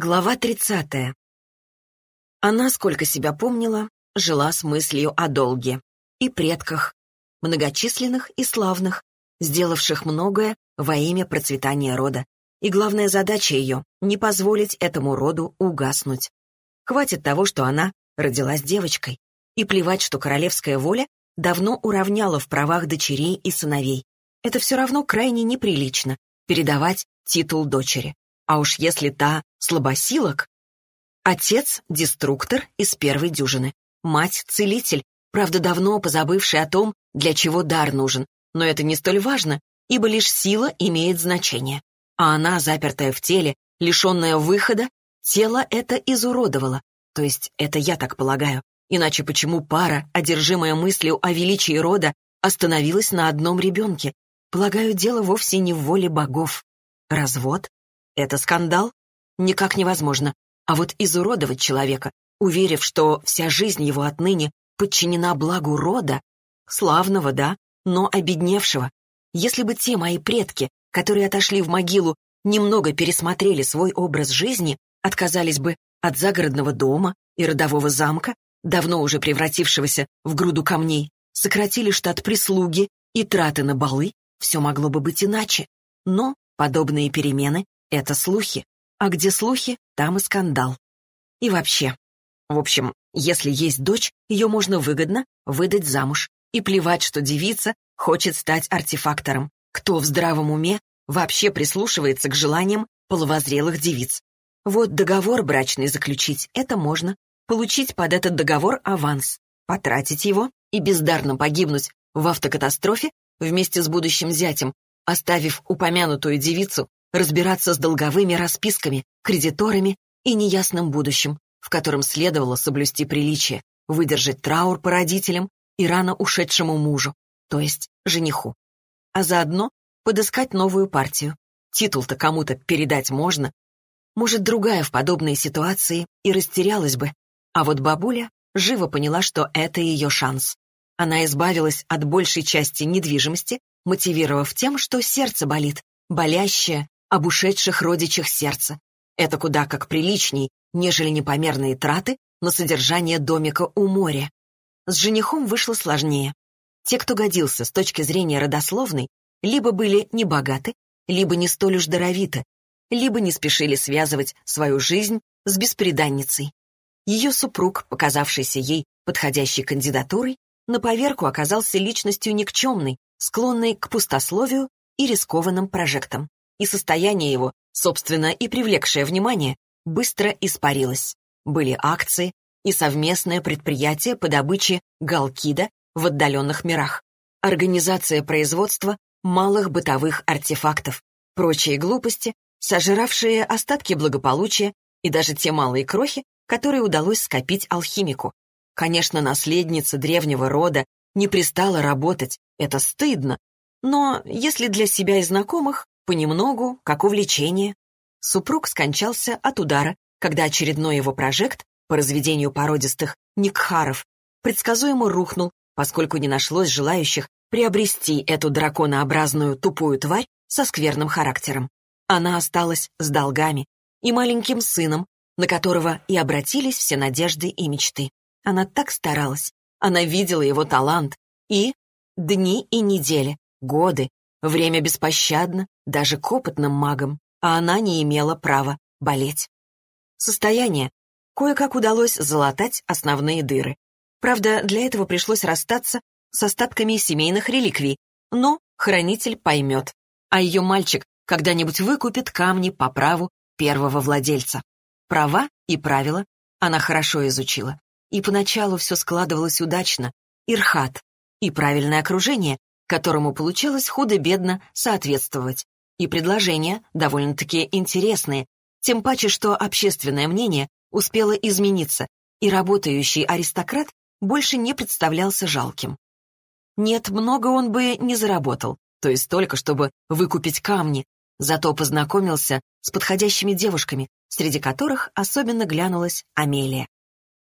Глава 30. Она, сколько себя помнила, жила с мыслью о долге и предках, многочисленных и славных, сделавших многое во имя процветания рода. И главная задача ее — не позволить этому роду угаснуть. Хватит того, что она родилась девочкой, и плевать, что королевская воля давно уравняла в правах дочерей и сыновей. Это все равно крайне неприлично — передавать титул дочери. А уж если та слабосилок... Отец — деструктор из первой дюжины. Мать — целитель, правда, давно позабывший о том, для чего дар нужен. Но это не столь важно, ибо лишь сила имеет значение. А она, запертая в теле, лишенная выхода, тело это изуродовало. То есть это я так полагаю. Иначе почему пара, одержимая мыслью о величии рода, остановилась на одном ребенке? Полагаю, дело вовсе не в воле богов. Развод? Это скандал? Никак невозможно. А вот изуродовать человека, уверив, что вся жизнь его отныне подчинена благу рода, славного, да, но обедневшего. Если бы те мои предки, которые отошли в могилу, немного пересмотрели свой образ жизни, отказались бы от загородного дома и родового замка, давно уже превратившегося в груду камней, сократили штат прислуги и траты на балы, все могло бы быть иначе. Но подобные перемены это слухи. А где слухи, там и скандал. И вообще. В общем, если есть дочь, ее можно выгодно выдать замуж. И плевать, что девица хочет стать артефактором. Кто в здравом уме вообще прислушивается к желаниям половозрелых девиц? Вот договор брачный заключить — это можно. Получить под этот договор аванс, потратить его и бездарно погибнуть в автокатастрофе вместе с будущим зятем, оставив упомянутую девицу разбираться с долговыми расписками, кредиторами и неясным будущим, в котором следовало соблюсти приличие, выдержать траур по родителям и рано ушедшему мужу, то есть жениху. А заодно подыскать новую партию. Титул-то кому-то передать можно. Может, другая в подобной ситуации и растерялась бы. А вот бабуля живо поняла, что это ее шанс. Она избавилась от большей части недвижимости, мотивировав тем, что сердце болит, болящее об ушедших родичах сердца. Это куда как приличней, нежели непомерные траты на содержание домика у моря. С женихом вышло сложнее. Те, кто годился с точки зрения родословной, либо были небогаты, либо не столь уж даровиты, либо не спешили связывать свою жизнь с беспреданницей. Ее супруг, показавшийся ей подходящей кандидатурой, на поверку оказался личностью никчемной, склонной к пустословию и рискованным прожектам и состояние его, собственно, и привлекшее внимание, быстро испарилось. Были акции и совместное предприятие по добыче галкида в отдаленных мирах, организация производства малых бытовых артефактов, прочие глупости, сожравшие остатки благополучия и даже те малые крохи, которые удалось скопить алхимику. Конечно, наследница древнего рода не пристала работать, это стыдно, но если для себя и знакомых, Понемногу, как увлечение. Супруг скончался от удара, когда очередной его прожект по разведению породистых никхаров предсказуемо рухнул, поскольку не нашлось желающих приобрести эту драконообразную тупую тварь со скверным характером. Она осталась с долгами и маленьким сыном, на которого и обратились все надежды и мечты. Она так старалась, она видела его талант, и дни и недели, годы, время беспощадно, даже к опытным магам, а она не имела права болеть. Состояние. Кое-как удалось залатать основные дыры. Правда, для этого пришлось расстаться с остатками семейных реликвий, но хранитель поймет, а ее мальчик когда-нибудь выкупит камни по праву первого владельца. Права и правила она хорошо изучила. И поначалу все складывалось удачно. Ирхат. И правильное окружение, которому получалось худо-бедно соответствовать и предложения довольно-таки интересные, тем паче, что общественное мнение успело измениться, и работающий аристократ больше не представлялся жалким. Нет, много он бы не заработал, то есть только, чтобы выкупить камни, зато познакомился с подходящими девушками, среди которых особенно глянулась Амелия.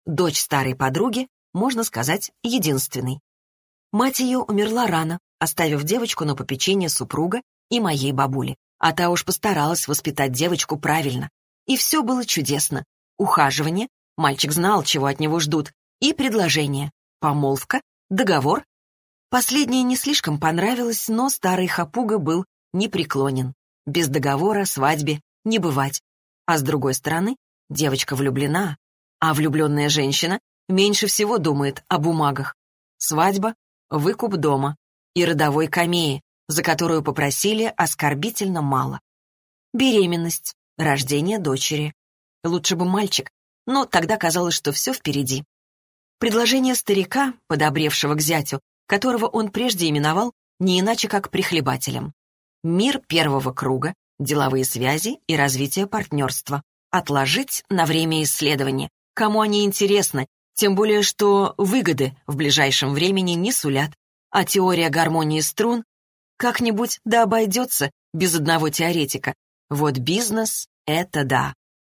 Дочь старой подруги, можно сказать, единственной. Мать ее умерла рано, оставив девочку на попечение супруга и моей бабули. А та уж постаралась воспитать девочку правильно. И все было чудесно. Ухаживание, мальчик знал, чего от него ждут, и предложение, помолвка, договор. Последнее не слишком понравилось, но старый хапуга был непреклонен. Без договора свадьбе не бывать. А с другой стороны, девочка влюблена, а влюбленная женщина меньше всего думает о бумагах. Свадьба, выкуп дома и родовой камеи, за которую попросили оскорбительно мало. Беременность, рождение дочери. Лучше бы мальчик, но тогда казалось, что все впереди. Предложение старика, подобревшего к зятю, которого он прежде именовал не иначе как прихлебателем. Мир первого круга, деловые связи и развитие партнерства. Отложить на время исследования. Кому они интересны, тем более что выгоды в ближайшем времени не сулят. А теория гармонии струн как-нибудь да обойдется без одного теоретика. Вот бизнес — это да.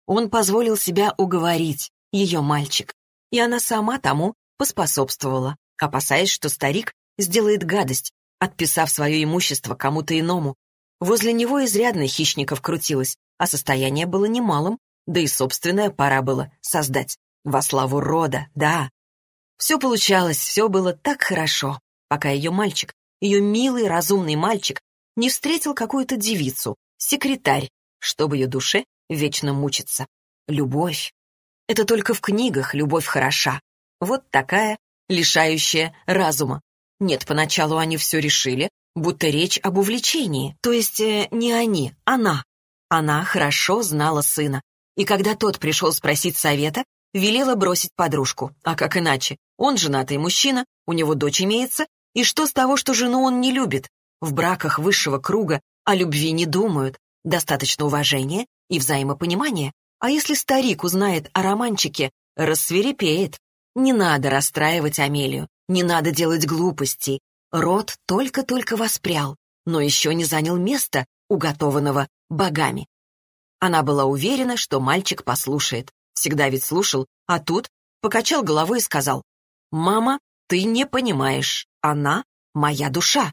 Он позволил себя уговорить, ее мальчик. И она сама тому поспособствовала, опасаясь, что старик сделает гадость, отписав свое имущество кому-то иному. Возле него изрядно хищников крутилось, а состояние было немалым, да и собственное пора было создать. Во славу рода, да. Все получалось, все было так хорошо, пока ее мальчик, ее милый, разумный мальчик, не встретил какую-то девицу, секретарь, чтобы ее душе вечно мучиться. Любовь. Это только в книгах любовь хороша. Вот такая, лишающая разума. Нет, поначалу они все решили, будто речь об увлечении, то есть э, не они, она. Она хорошо знала сына, и когда тот пришел спросить совета, велела бросить подружку. А как иначе? Он женатый мужчина, у него дочь имеется, и что с того, что жену он не любит? В браках высшего круга о любви не думают. Достаточно уважения и взаимопонимания. А если старик узнает о романчике, рассверепеет. Не надо расстраивать Амелию, не надо делать глупостей. Род только-только воспрял, но еще не занял место, уготованного богами. Она была уверена, что мальчик послушает. Всегда ведь слушал, а тут покачал головой и сказал, «Мама, ты не понимаешь, она моя душа».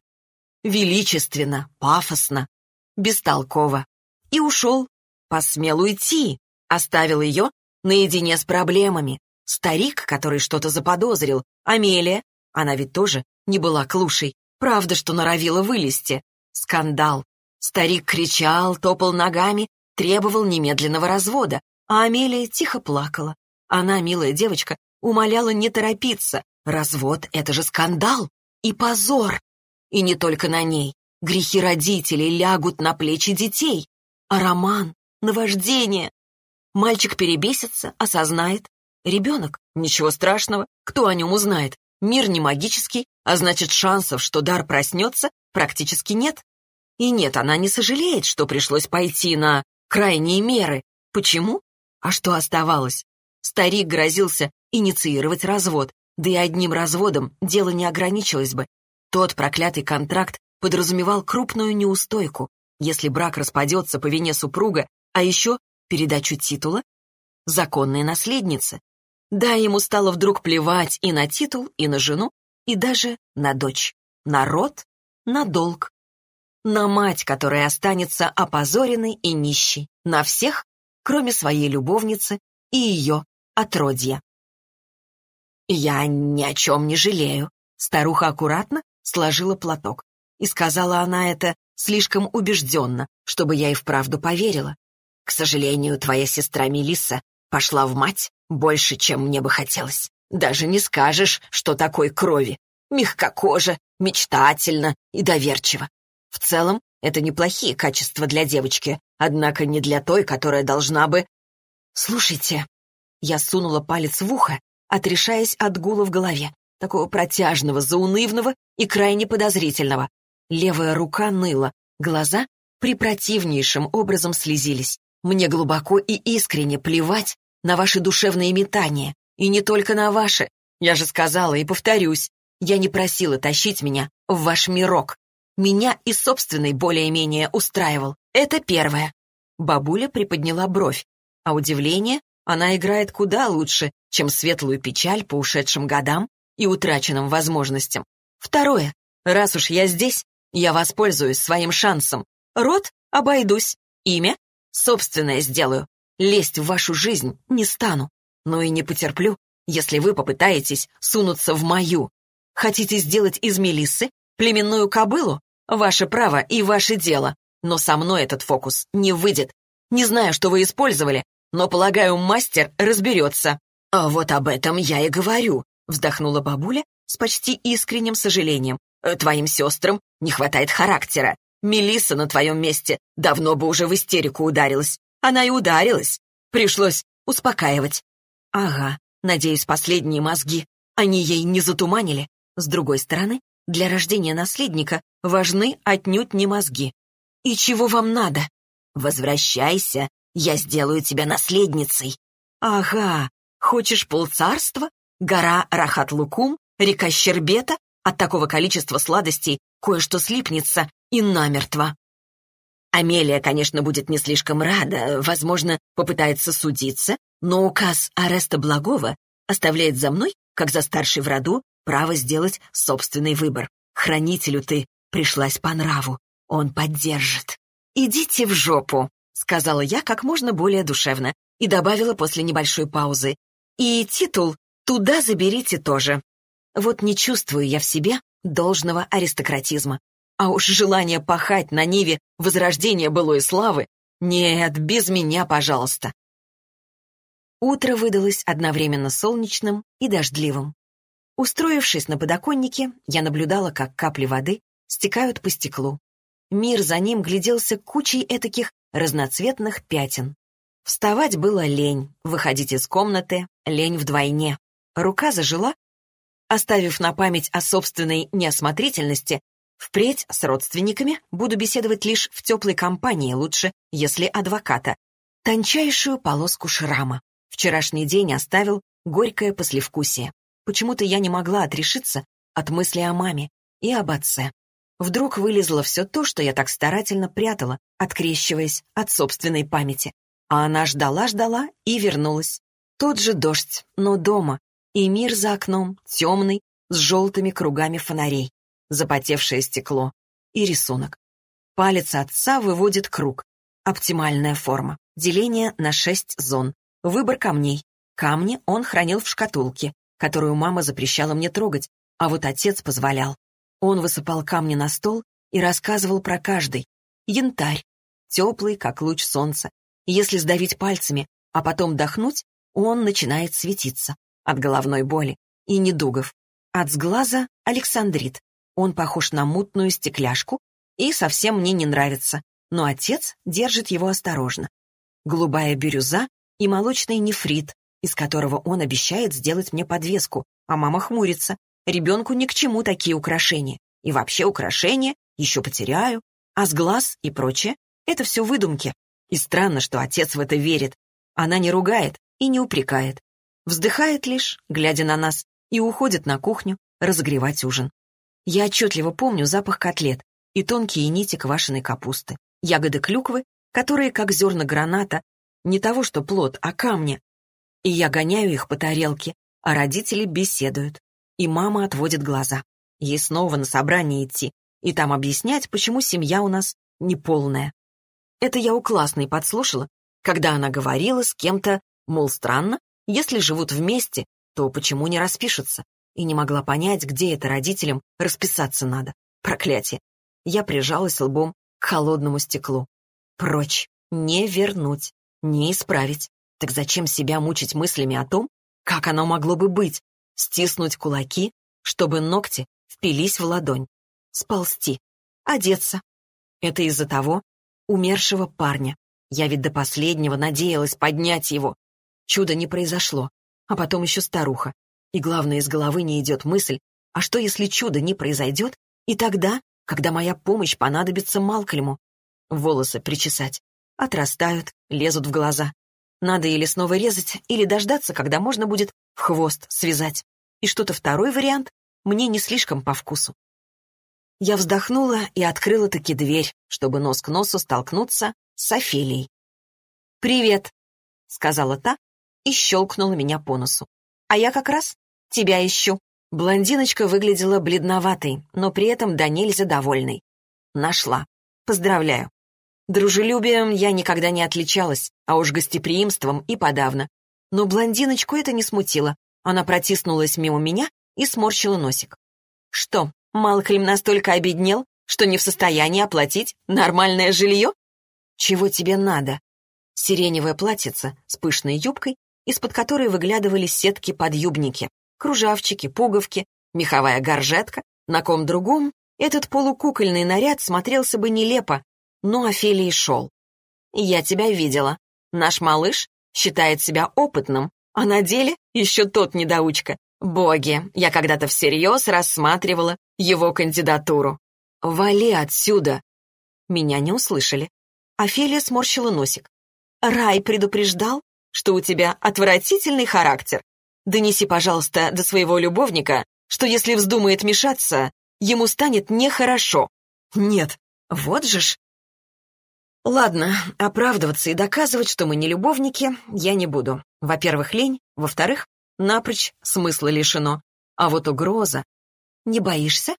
Величественно, пафосно, бестолково. И ушел. Посмел уйти. Оставил ее наедине с проблемами. Старик, который что-то заподозрил. Амелия. Она ведь тоже не была клушей. Правда, что норовила вылезти. Скандал. Старик кричал, топал ногами, требовал немедленного развода, а Амелия тихо плакала. Она, милая девочка, умоляла не торопиться. Развод — это же скандал и позор. И не только на ней. Грехи родителей лягут на плечи детей. А роман, наваждение. Мальчик перебесится, осознает. Ребенок, ничего страшного, кто о нем узнает? Мир не магический, а значит шансов, что дар проснется, практически нет. И нет, она не сожалеет, что пришлось пойти на крайние меры. Почему? А что оставалось? Старик грозился инициировать развод, да и одним разводом дело не ограничилось бы. Тот проклятый контракт подразумевал крупную неустойку, если брак распадется по вине супруга, а еще передачу титула законной наследницы. Да, ему стало вдруг плевать и на титул, и на жену, и даже на дочь, на род, на долг на мать, которая останется опозоренной и нищей, на всех, кроме своей любовницы и ее отродья. «Я ни о чем не жалею», — старуха аккуратно сложила платок. И сказала она это слишком убежденно, чтобы я и вправду поверила. «К сожалению, твоя сестра Мелисса пошла в мать больше, чем мне бы хотелось. Даже не скажешь, что такой крови. Мягкокожа, мечтательно и доверчиво. В целом, это неплохие качества для девочки, однако не для той, которая должна бы... «Слушайте». Я сунула палец в ухо, отрешаясь от гула в голове, такого протяжного, заунывного и крайне подозрительного. Левая рука ныла, глаза припротивнейшим образом слезились. Мне глубоко и искренне плевать на ваши душевные метания. И не только на ваши. Я же сказала и повторюсь, я не просила тащить меня в ваш мирок. Меня и собственный более-менее устраивал. Это первое. Бабуля приподняла бровь, а удивление она играет куда лучше, чем светлую печаль по ушедшим годам и утраченным возможностям. Второе. Раз уж я здесь, я воспользуюсь своим шансом. Род обойдусь, имя собственное сделаю. Лезть в вашу жизнь не стану, но и не потерплю, если вы попытаетесь сунуться в мою. Хотите сделать из Мелиссы племенную кобылу? Ваше право и ваше дело. Но со мной этот фокус не выйдет. Не знаю, что вы использовали, но, полагаю, мастер разберется». «А вот об этом я и говорю», — вздохнула бабуля с почти искренним сожалением. «Э, «Твоим сестрам не хватает характера. Мелисса на твоем месте давно бы уже в истерику ударилась. Она и ударилась. Пришлось успокаивать». «Ага, надеюсь, последние мозги. Они ей не затуманили. С другой стороны, для рождения наследника важны отнюдь не мозги. И чего вам надо? Возвращайся, я сделаю тебя наследницей. Ага, хочешь полцарства? Гора Рахат-Лукум, река Щербета? От такого количества сладостей кое-что слипнется и намертво. Амелия, конечно, будет не слишком рада, возможно, попытается судиться, но указ ареста Благого оставляет за мной, как за старший в роду, право сделать собственный выбор. Хранителю ты пришлась по нраву, он поддержит. «Идите в жопу», — сказала я как можно более душевно и добавила после небольшой паузы. «И титул туда заберите тоже. Вот не чувствую я в себе должного аристократизма. А уж желание пахать на ниве возрождения былой славы нет, без меня, пожалуйста. Утро выдалось одновременно солнечным и дождливым. Устроившись на подоконнике, я наблюдала, как капли воды стекают по стеклу. Мир за ним гляделся кучей этаких разноцветных пятен. Вставать было лень, выходить из комнаты — лень вдвойне. Рука зажила, оставив на память о собственной неосмотрительности, впредь с родственниками буду беседовать лишь в теплой компании, лучше, если адвоката. Тончайшую полоску шрама. Вчерашний день оставил горькое послевкусие. Почему-то я не могла отрешиться от мысли о маме и об отце. Вдруг вылезло все то, что я так старательно прятала, открещиваясь от собственной памяти. А она ждала-ждала и вернулась. Тот же дождь, но дома, и мир за окном, темный, с желтыми кругами фонарей, запотевшее стекло и рисунок. Палец отца выводит круг. Оптимальная форма. Деление на шесть зон. Выбор камней. Камни он хранил в шкатулке, которую мама запрещала мне трогать, а вот отец позволял. Он высыпал камни на стол и рассказывал про каждый. Янтарь, теплый, как луч солнца. Если сдавить пальцами, а потом дохнуть, он начинает светиться. От головной боли и недугов. От сглаза — Александрит. Он похож на мутную стекляшку и совсем мне не нравится, но отец держит его осторожно. Голубая бирюза и молочный нефрит, из которого он обещает сделать мне подвеску, а мама хмурится. Ребенку ни к чему такие украшения. И вообще украшения еще потеряю. А с глаз и прочее — это все выдумки. И странно, что отец в это верит. Она не ругает и не упрекает. Вздыхает лишь, глядя на нас, и уходит на кухню разогревать ужин. Я отчетливо помню запах котлет и тонкие нити квашеной капусты, ягоды клюквы, которые, как зерна граната, не того что плод, а камня. И я гоняю их по тарелке, а родители беседуют и мама отводит глаза. Ей снова на собрание идти и там объяснять, почему семья у нас неполная. Это я у классной подслушала, когда она говорила с кем-то, мол, странно, если живут вместе, то почему не распишутся? И не могла понять, где это родителям расписаться надо. Проклятие. Я прижалась лбом к холодному стеклу. Прочь. Не вернуть. Не исправить. Так зачем себя мучить мыслями о том, как оно могло бы быть, стиснуть кулаки, чтобы ногти впились в ладонь, сползти, одеться. Это из-за того умершего парня. Я ведь до последнего надеялась поднять его. Чудо не произошло. А потом еще старуха. И главное, из головы не идет мысль, а что если чудо не произойдет, и тогда, когда моя помощь понадобится Малкольму? Волосы причесать. Отрастают, лезут в глаза. Надо или снова резать, или дождаться, когда можно будет в хвост связать. И что-то второй вариант мне не слишком по вкусу. Я вздохнула и открыла таки дверь, чтобы нос к носу столкнуться с Офелией. «Привет», — сказала та и щелкнула меня по носу. «А я как раз тебя ищу». Блондиночка выглядела бледноватой, но при этом до нельзя довольной. Нашла. Поздравляю. Дружелюбием я никогда не отличалась, а уж гостеприимством и подавно. Но блондиночку это не смутило. Она протиснулась мимо меня и сморщила носик. «Что, Малхольм настолько обеднел, что не в состоянии оплатить нормальное жилье? Чего тебе надо?» Сиреневое платьице с пышной юбкой, из-под которой выглядывали сетки-подъюбники, кружавчики, пуговки, меховая горжетка. На ком другом этот полукукольный наряд смотрелся бы нелепо, но Офелии шел. «Я тебя видела. Наш малыш считает себя опытным, а на деле еще тот недоучка. Боги, я когда-то всерьез рассматривала его кандидатуру. «Вали отсюда!» Меня не услышали. Офелия сморщила носик. «Рай предупреждал, что у тебя отвратительный характер. Донеси, пожалуйста, до своего любовника, что если вздумает мешаться, ему станет нехорошо. Нет, вот же ж. Ладно, оправдываться и доказывать, что мы не любовники, я не буду. Во-первых, лень, во-вторых, напрочь смысла лишено. А вот угроза... Не боишься?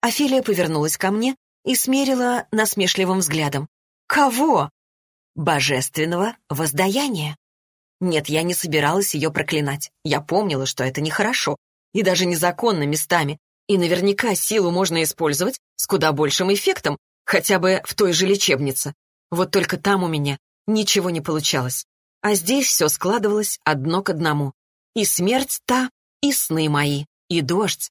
Офелия повернулась ко мне и смерила насмешливым взглядом. Кого? Божественного воздаяния. Нет, я не собиралась ее проклинать. Я помнила, что это нехорошо. И даже незаконно местами. И наверняка силу можно использовать с куда большим эффектом, хотя бы в той же лечебнице. Вот только там у меня ничего не получалось. А здесь все складывалось одно к одному. И смерть та, и сны мои, и дождь.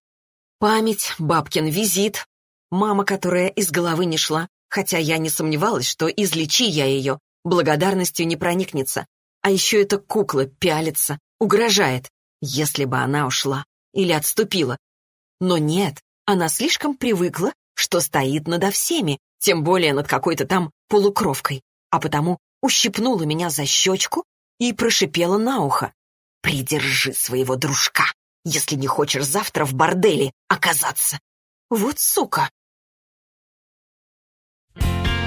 Память, бабкин визит, мама, которая из головы не шла, хотя я не сомневалась, что излечи я ее, благодарностью не проникнется. А еще эта кукла пялится, угрожает, если бы она ушла или отступила. Но нет, она слишком привыкла, что стоит надо всеми, тем более над какой-то там полукровкой, а потому ущипнула меня за щечку и прошипела на ухо. «Придержи своего дружка, если не хочешь завтра в борделе оказаться». Вот сука!